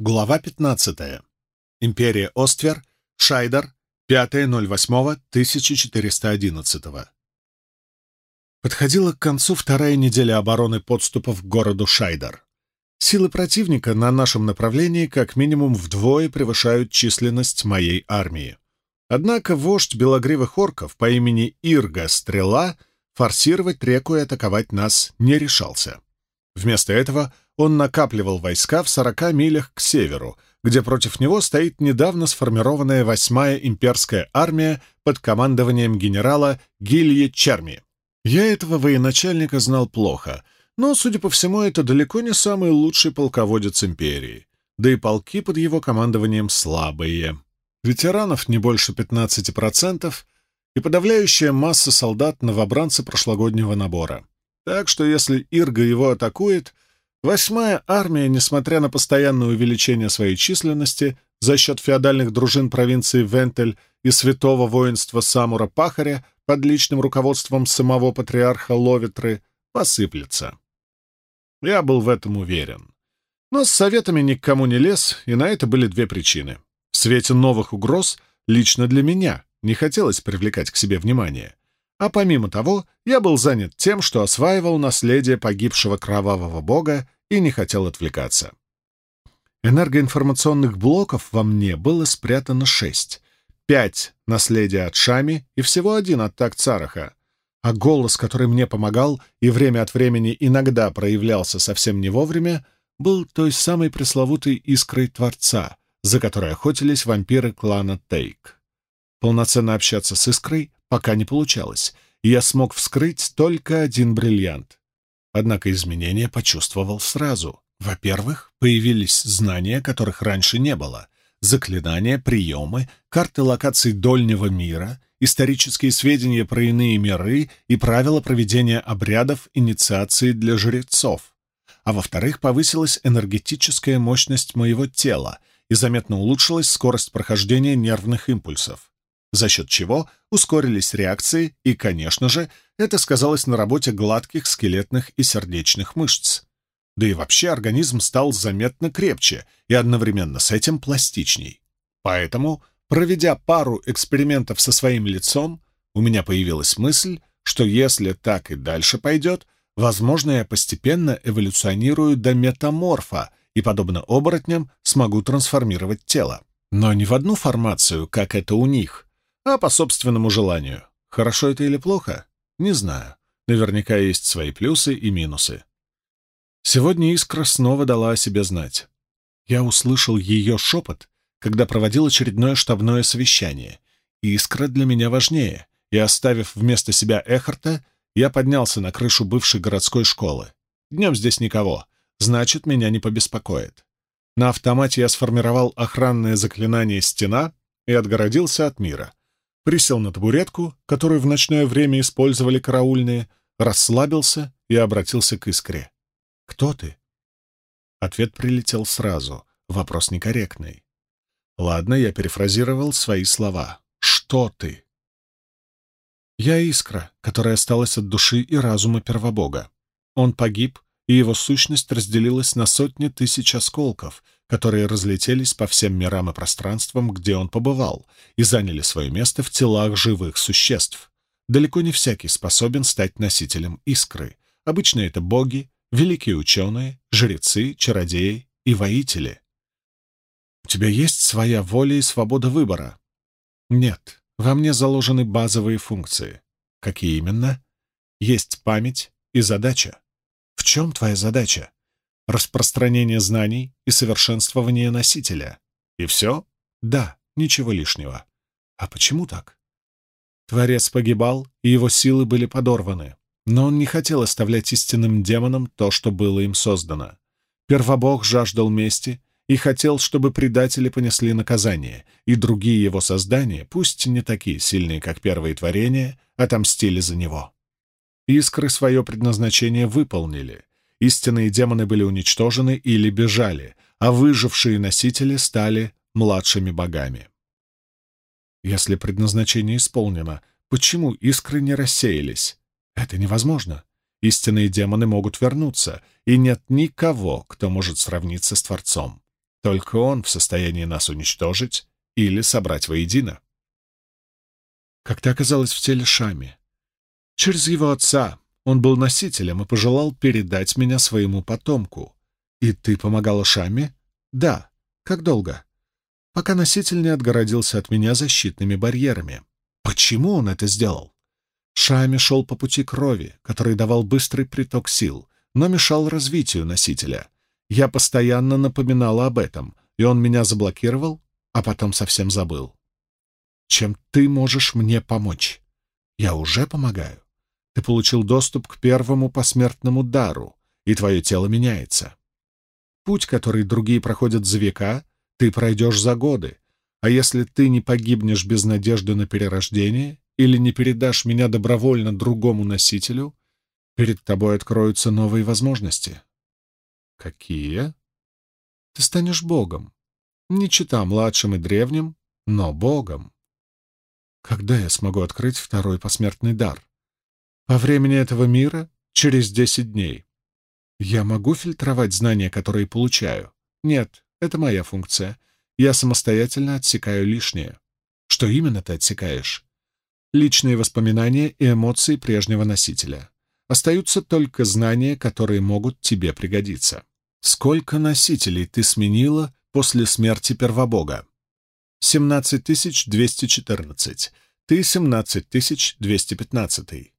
Глава 15. Империя Оствер, Шайдер, 5.08.1411. Подходила к концу вторая неделя обороны подступов к городу Шайдер. Силы противника на нашем направлении как минимум вдвое превышают численность моей армии. Однако вождь белогривых орков по имени Ирга Стрела форсировать реку и атаковать нас не решался. Вместо этого он накапливал войска в 40 милях к северу, где против него стоит недавно сформированная восьмая имперская армия под командованием генерала Гилье Черми. Я этого военачальника знал плохо, но, судя по всему, это далеко не самый лучший полководец империи, да и полки под его командованием слабые. Ветеранов не больше 15%, и подавляющая масса солдат новобранцы прошлогоднего набора. Так что если Ирга его атакует, восьмая армия, несмотря на постоянное увеличение своей численности за счет феодальных дружин провинции Вентель и святого воинства Самура-Пахаря под личным руководством самого патриарха Ловитры, посыплется. Я был в этом уверен. Но с советами ни к кому не лез, и на это были две причины. В свете новых угроз лично для меня не хотелось привлекать к себе внимание — а помимо того, я был занят тем, что осваивал наследие погибшего кровавого бога и не хотел отвлекаться. Энергоинформационных блоков во мне было спрятано шесть. Пять — наследия от Шами и всего один от Такцараха. А голос, который мне помогал и время от времени иногда проявлялся совсем не вовремя, был той самой пресловутой искрой Творца, за которой охотились вампиры клана Тейк. Полноценно общаться с искрой пока не получалось, и я смог вскрыть только один бриллиант. Однако изменения почувствовал сразу. Во-первых, появились знания, которых раньше не было. Заклинания, приемы, карты локаций дольнего мира, исторические сведения про иные миры и правила проведения обрядов инициации для жрецов. А во-вторых, повысилась энергетическая мощность моего тела и заметно улучшилась скорость прохождения нервных импульсов за счет чего ускорились реакции, и, конечно же, это сказалось на работе гладких скелетных и сердечных мышц. Да и вообще организм стал заметно крепче и одновременно с этим пластичней. Поэтому, проведя пару экспериментов со своим лицом, у меня появилась мысль, что если так и дальше пойдет, возможно, я постепенно эволюционирую до метаморфа и, подобно оборотням, смогу трансформировать тело. Но не в одну формацию, как это у них, а по собственному желанию. Хорошо это или плохо? Не знаю. Наверняка есть свои плюсы и минусы. Сегодня Искра снова дала о себе знать. Я услышал ее шепот, когда проводил очередное штабное совещание. Искра для меня важнее, и, оставив вместо себя Эхарта, я поднялся на крышу бывшей городской школы. Днем здесь никого, значит, меня не побеспокоит. На автомате я сформировал охранное заклинание «Стена» и отгородился от мира — присел на табуретку, которую в ночное время использовали караульные, расслабился и обратился к искре. «Кто ты?» Ответ прилетел сразу, вопрос некорректный. Ладно, я перефразировал свои слова. «Что ты?» «Я искра, которая осталась от души и разума первобога. Он погиб, и его сущность разделилась на сотни тысяч осколков, которые разлетелись по всем мирам и пространствам, где он побывал, и заняли свое место в телах живых существ. Далеко не всякий способен стать носителем искры. Обычно это боги, великие ученые, жрецы, чародеи и воители. У тебя есть своя воля и свобода выбора? Нет, во мне заложены базовые функции. Какие именно? Есть память и задача. В чем твоя задача? распространение знаний и совершенствование носителя. И все? Да, ничего лишнего. А почему так? Творец погибал, и его силы были подорваны. Но он не хотел оставлять истинным демонам то, что было им создано. Первобог жаждал мести и хотел, чтобы предатели понесли наказание, и другие его создания, пусть не такие сильные, как первые творения, отомстили за него. Искры свое предназначение выполнили, Истинные демоны были уничтожены или бежали, а выжившие носители стали младшими богами. Если предназначение исполнено, почему искры не рассеялись? Это невозможно. Истинные демоны могут вернуться, и нет никого, кто может сравниться с Творцом. Только он в состоянии нас уничтожить или собрать воедино. Как ты оказалась в теле Шами? Через его отца. Он был носителем и пожелал передать меня своему потомку. И ты помогала Шами? Да. Как долго? Пока носитель не отгородился от меня защитными барьерами. Почему он это сделал? Шами шел по пути крови, который давал быстрый приток сил, но мешал развитию носителя. Я постоянно напоминала об этом, и он меня заблокировал, а потом совсем забыл. Чем ты можешь мне помочь? Я уже помогаю. Ты получил доступ к первому посмертному дару, и твое тело меняется. Путь, который другие проходят за века, ты пройдешь за годы, а если ты не погибнешь без надежды на перерождение или не передашь меня добровольно другому носителю, перед тобой откроются новые возможности. Какие? Ты станешь богом. Не чита младшим и древним, но богом. Когда я смогу открыть второй посмертный дар? По времени этого мира — через десять дней. Я могу фильтровать знания, которые получаю? Нет, это моя функция. Я самостоятельно отсекаю лишнее. Что именно ты отсекаешь? Личные воспоминания и эмоции прежнего носителя. Остаются только знания, которые могут тебе пригодиться. Сколько носителей ты сменила после смерти Первобога? 17214. Ты 17215.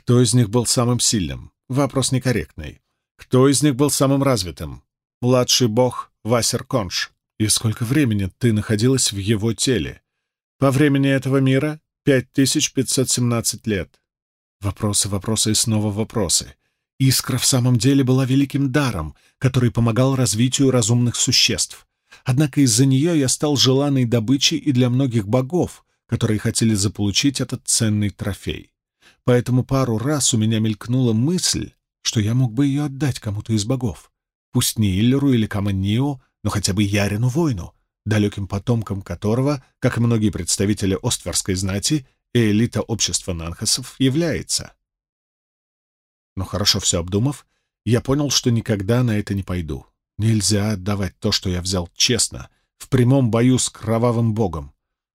Кто из них был самым сильным? Вопрос некорректный. Кто из них был самым развитым? Младший бог Васер Конш. И сколько времени ты находилась в его теле? По времени этого мира 5517 лет. Вопросы, вопросы и снова вопросы. Искра в самом деле была великим даром, который помогал развитию разумных существ. Однако из-за нее я стал желанной добычей и для многих богов, которые хотели заполучить этот ценный трофей. Поэтому пару раз у меня мелькнула мысль, что я мог бы ее отдать кому-то из богов. Пусть не Иллеру или Каманнио, но хотя бы Ярину воину, далеким потомкам которого, как и многие представители Остверской знати, и элита общества Нанхасов является. Но хорошо все обдумав, я понял, что никогда на это не пойду. Нельзя отдавать то, что я взял честно, в прямом бою с кровавым богом.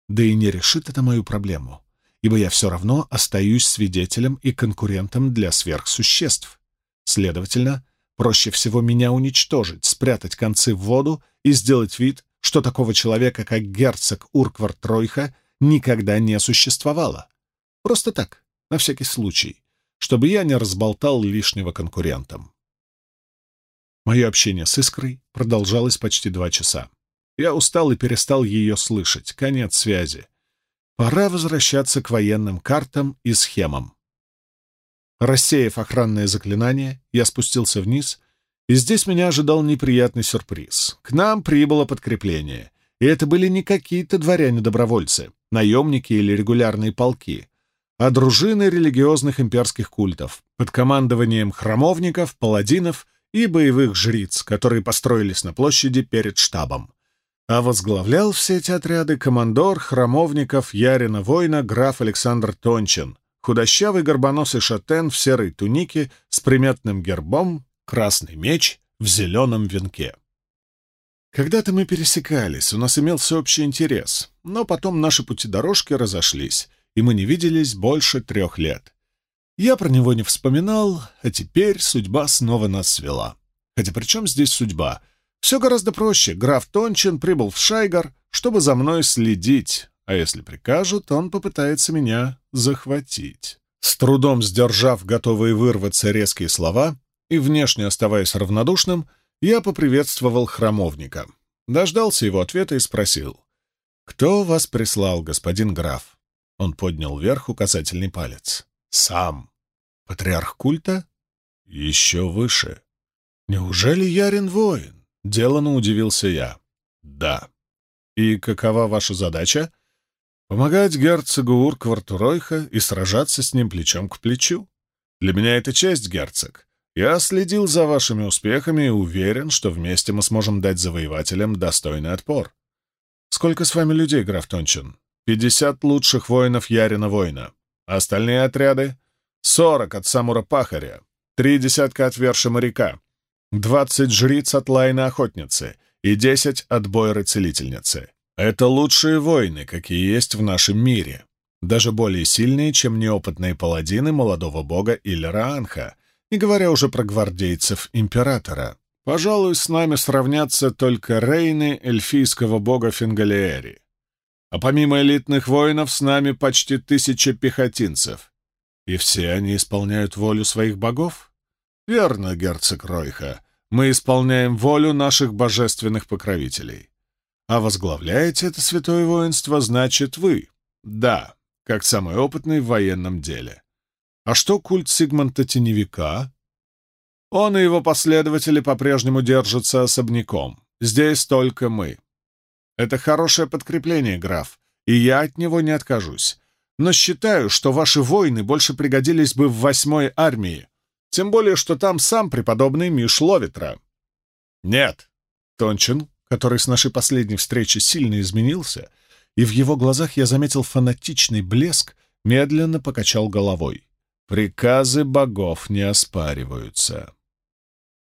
Да и не решит это мою проблему, ибо я все равно остаюсь свидетелем и конкурентом для сверхсуществ. Следовательно, проще всего меня уничтожить, спрятать концы в воду и сделать вид, что такого человека, как герцог Урквар Тройха, никогда не существовало. Просто так, на всякий случай, чтобы я не разболтал лишнего конкурентам. Мое общение с Искрой продолжалось почти два часа. Я устал и перестал ее слышать. Конец связи. Пора возвращаться к военным картам и схемам. Рассеяв охранное заклинание, я спустился вниз, и здесь меня ожидал неприятный сюрприз. К нам прибыло подкрепление, и это были не какие-то дворяне-добровольцы наемники или регулярные полки, а дружины религиозных имперских культов под командованием храмовников, паладинов и боевых жриц, которые построились на площади перед штабом. А возглавлял все эти отряды командор храмовников Ярина Война граф Александр Тончин, худощавый горбоносый шатен в серой тунике с приметным гербом, красный меч в зеленом венке. Когда-то мы пересекались, у нас имелся общий интерес, но потом наши пути-дорожки разошлись, и мы не виделись больше трех лет. Я про него не вспоминал, а теперь судьба снова нас свела. Хотя при чем здесь судьба? Все гораздо проще. Граф Тончин прибыл в Шайгар, чтобы за мной следить, а если прикажут, он попытается меня захватить. С трудом сдержав готовые вырваться резкие слова и внешне оставаясь равнодушным, я поприветствовал храмовника. Дождался его ответа и спросил. «Кто вас прислал, господин граф?» Он поднял вверх указательный палец. «Сам. Патриарх культа?» «Еще выше». «Неужели Ярин воин?» — делано удивился я. «Да». «И какова ваша задача?» «Помогать герцогу Уркварту Ройха и сражаться с ним плечом к плечу. Для меня это честь, герцог. Я следил за вашими успехами и уверен, что вместе мы сможем дать завоевателям достойный отпор. Сколько с вами людей, граф Тончин? Пятьдесят лучших воинов Ярина воина. Остальные отряды? Сорок от Самура-пахаря, три десятка от Верши моряка, двадцать жриц от Лайна охотницы и десять от Бойры-целительницы. Это лучшие воины, какие есть в нашем мире. Даже более сильные, чем неопытные паладины молодого бога Иллера Анха, не говоря уже про гвардейцев Императора. Пожалуй, с нами сравнятся только рейны эльфийского бога Фингалиэри. А помимо элитных воинов с нами почти тысяча пехотинцев. И все они исполняют волю своих богов? Верно, герцог Ройха. Мы исполняем волю наших божественных покровителей. А возглавляете это святое воинство, значит, вы. Да, как самый опытный в военном деле. А что культ Сигмонта Теневика? Он и его последователи по-прежнему держатся особняком. Здесь только мы. Это хорошее подкрепление, граф, и я от него не откажусь. Но считаю, что ваши воины больше пригодились бы в восьмой армии, тем более, что там сам преподобный Миш Ловитра. Нет. Тончин, который с нашей последней встречи сильно изменился, и в его глазах я заметил фанатичный блеск, медленно покачал головой. Приказы богов не оспариваются.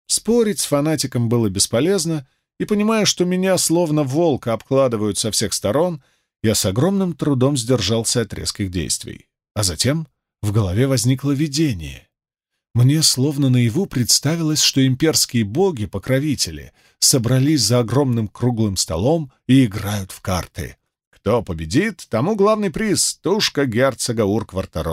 Спорить с фанатиком было бесполезно, и, понимая, что меня словно волка обкладывают со всех сторон, я с огромным трудом сдержался от резких действий. А затем в голове возникло видение. Мне словно наяву представилось, что имперские боги-покровители собрались за огромным круглым столом и играют в карты. Кто победит, тому главный приз — тушка герцога Уркварта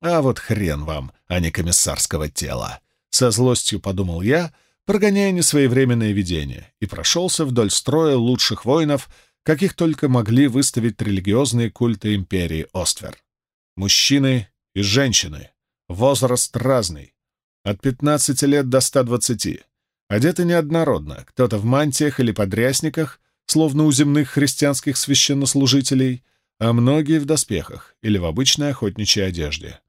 А вот хрен вам, а не комиссарского тела. Со злостью подумал я, прогоняя несвоевременное видение, и прошелся вдоль строя лучших воинов, каких только могли выставить религиозные культы империи Оствер. Мужчины и женщины, возраст разный, от 15 лет до 120, одеты неоднородно, кто-то в мантиях или подрясниках, словно у земных христианских священнослужителей, а многие в доспехах или в обычной охотничьей одежде.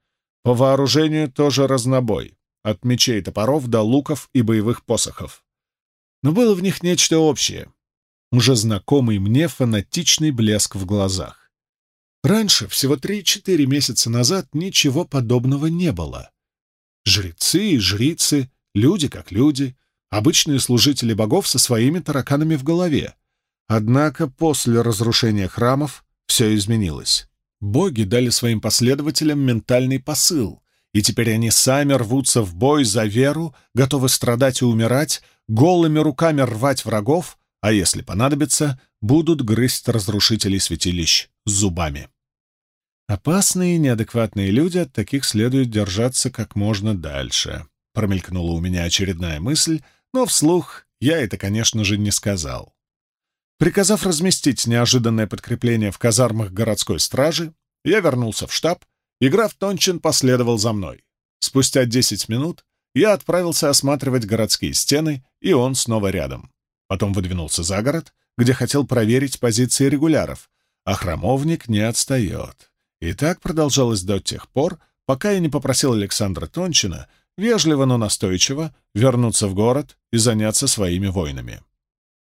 По вооружению тоже разнобой от мечей топоров до луков и боевых посохов. Но было в них нечто общее, уже знакомый мне фанатичный блеск в глазах. Раньше, всего три-четыре месяца назад, ничего подобного не было. Жрецы и жрицы, люди как люди, обычные служители богов со своими тараканами в голове. Однако после разрушения храмов все изменилось. Боги дали своим последователям ментальный посыл, и теперь они сами рвутся в бой за веру, готовы страдать и умирать, голыми руками рвать врагов, а если понадобится, будут грызть разрушителей святилищ зубами. Опасные и неадекватные люди, от таких следует держаться как можно дальше. Промелькнула у меня очередная мысль, но вслух я это, конечно же, не сказал. Приказав разместить неожиданное подкрепление в казармах городской стражи, я вернулся в штаб и граф Тончин последовал за мной. Спустя десять минут я отправился осматривать городские стены, и он снова рядом. Потом выдвинулся за город, где хотел проверить позиции регуляров, а храмовник не отстает. И так продолжалось до тех пор, пока я не попросил Александра Тончина, вежливо, но настойчиво, вернуться в город и заняться своими воинами.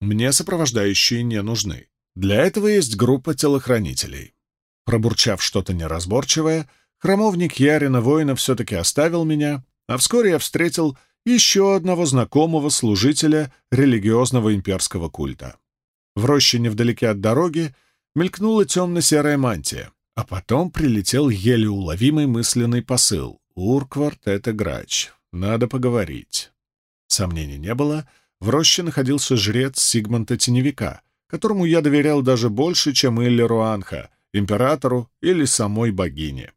Мне сопровождающие не нужны. Для этого есть группа телохранителей. Пробурчав что-то неразборчивое, храмовник Ярина воина все-таки оставил меня, а вскоре я встретил еще одного знакомого служителя религиозного имперского культа. В роще невдалеке от дороги мелькнула темно-серая мантия, а потом прилетел еле уловимый мысленный посыл. «Урквард — это грач. Надо поговорить». Сомнений не было. В роще находился жрец Сигмонта Теневика, которому я доверял даже больше, чем Иллеру Анха, императору или самой богине.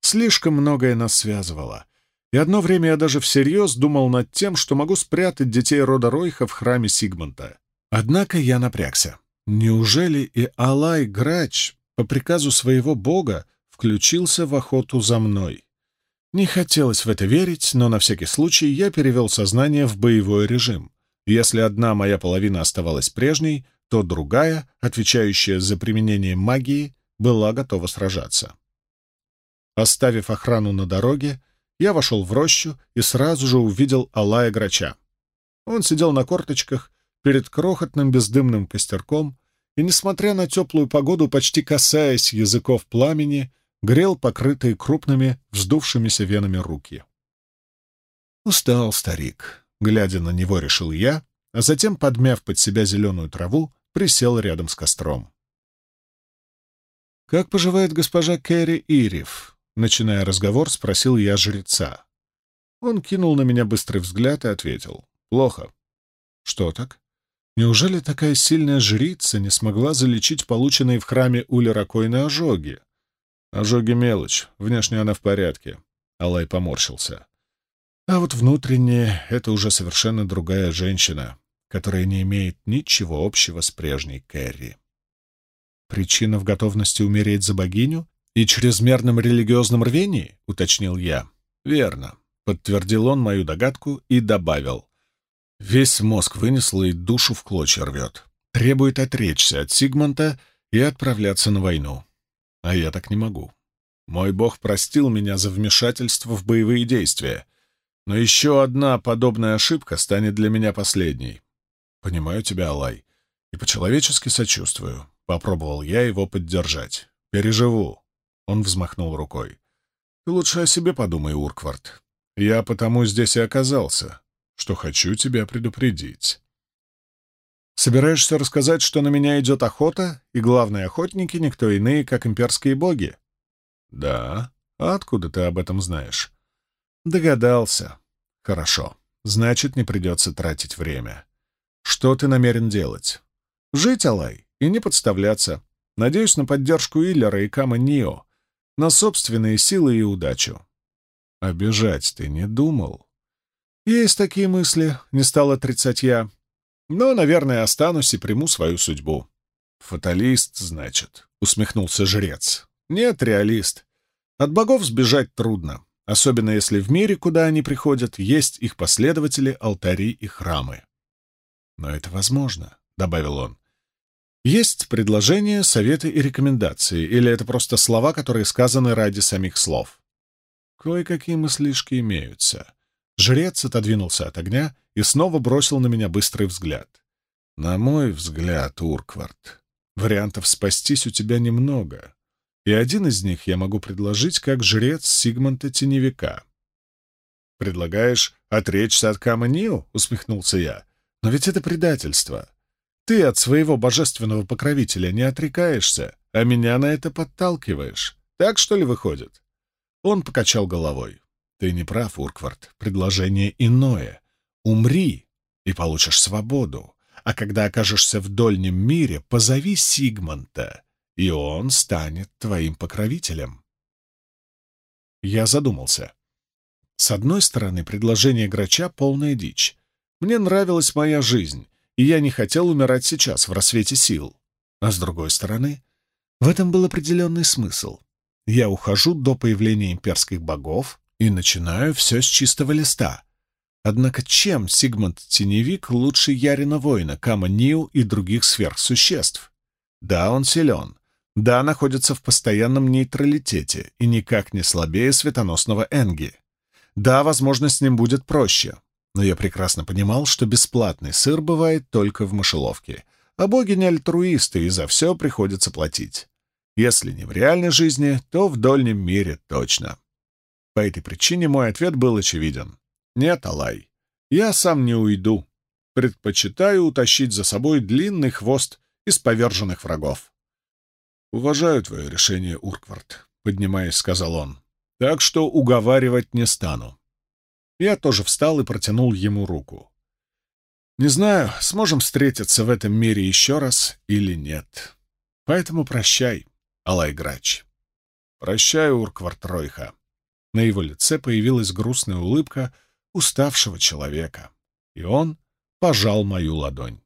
Слишком многое нас связывало, и одно время я даже всерьез думал над тем, что могу спрятать детей рода Ройха в храме Сигмунта. Однако я напрягся. Неужели и Алай Грач по приказу своего бога включился в охоту за мной? Не хотелось в это верить, но на всякий случай я перевел сознание в боевой режим. Если одна моя половина оставалась прежней, то другая, отвечающая за применение магии, была готова сражаться. Оставив охрану на дороге, я вошел в рощу и сразу же увидел Алая Грача. Он сидел на корточках перед крохотным бездымным костерком и, несмотря на теплую погоду, почти касаясь языков пламени, грел покрытые крупными вздувшимися венами руки. Устал старик, глядя на него, решил я, а затем, подмяв под себя зеленую траву, присел рядом с костром. «Как поживает госпожа Кэрри Ирев?» Начиная разговор, спросил я жреца. Он кинул на меня быстрый взгляд и ответил. «Плохо». «Что так? Неужели такая сильная жрица не смогла залечить полученные в храме Улеракойны ожоги?» «Ожоги — мелочь. Внешне она в порядке». Алай поморщился. «А вот внутренне это уже совершенно другая женщина, которая не имеет ничего общего с прежней Кэрри». «Причина в готовности умереть за богиню и чрезмерном религиозном рвении?» — уточнил я. «Верно. Подтвердил он мою догадку и добавил. Весь мозг вынесло и душу в клочья рвет. Требует отречься от Сигмонта и отправляться на войну. А я так не могу. Мой бог простил меня за вмешательство в боевые действия. Но еще одна подобная ошибка станет для меня последней. Понимаю тебя, Алай, и по-человечески сочувствую. Попробовал я его поддержать. Переживу. Он взмахнул рукой. Ты лучше о себе подумай, Урквард. Я потому здесь и оказался, что хочу тебя предупредить. Собираешься рассказать, что на меня идет охота, и главные охотники никто иные, как имперские боги? Да. А откуда ты об этом знаешь? Догадался. Хорошо. Значит, не придется тратить время. Что ты намерен делать? Жить, Алай, и не подставляться. Надеюсь на поддержку Иллера и Кама Нио, на собственные силы и удачу. Обижать ты не думал? Есть такие мысли, не стал отрицать я. Но, наверное, останусь и приму свою судьбу. Фаталист, значит, усмехнулся жрец. Нет, реалист. От богов сбежать трудно, особенно если в мире, куда они приходят, есть их последователи, алтари и храмы. Но это возможно, — добавил он. Есть предложения, советы и рекомендации, или это просто слова, которые сказаны ради самих слов? Кое-какие мыслишки имеются. Жрец отодвинулся от огня и снова бросил на меня быстрый взгляд. На мой взгляд, Урквард, вариантов спастись у тебя немного, и один из них я могу предложить как жрец Сигмонта Теневика. «Предлагаешь отречься от Каманио?» — усмехнулся я. «Но ведь это предательство. Ты от своего божественного покровителя не отрекаешься, а меня на это подталкиваешь. Так что ли выходит?» Он покачал головой. «Ты не прав, Урквард. Предложение иное. Умри, и получишь свободу. А когда окажешься в дольнем мире, позови Сигмонта, и он станет твоим покровителем». Я задумался. С одной стороны, предложение Грача — полная дичь. Мне нравилась моя жизнь, и я не хотел умирать сейчас, в рассвете сил. А с другой стороны, в этом был определенный смысл. Я ухожу до появления имперских богов и начинаю все с чистого листа. Однако чем Сигмунд Теневик лучше Ярина Воина, Кама Ниу и других сверхсуществ? Да, он силен. Да, находится в постоянном нейтралитете и никак не слабее светоносного Энги. Да, возможно, с ним будет проще. Но я прекрасно понимал, что бесплатный сыр бывает только в мышеловке, а боги не альтруисты, и за все приходится платить. Если не в реальной жизни, то в дольнем мире точно. По этой причине мой ответ был очевиден. Нет, Алай, я сам не уйду. Предпочитаю утащить за собой длинный хвост из поверженных врагов. «Уважаю твое решение, Урквард», — поднимаясь, сказал он. «Так что уговаривать не стану». Я тоже встал и протянул ему руку. «Не знаю, сможем встретиться в этом мире еще раз или нет. Поэтому прощай». Алайграч. «Прощай, Урквартройха». На его лице появилась грустная улыбка уставшего человека, и он пожал мою ладонь.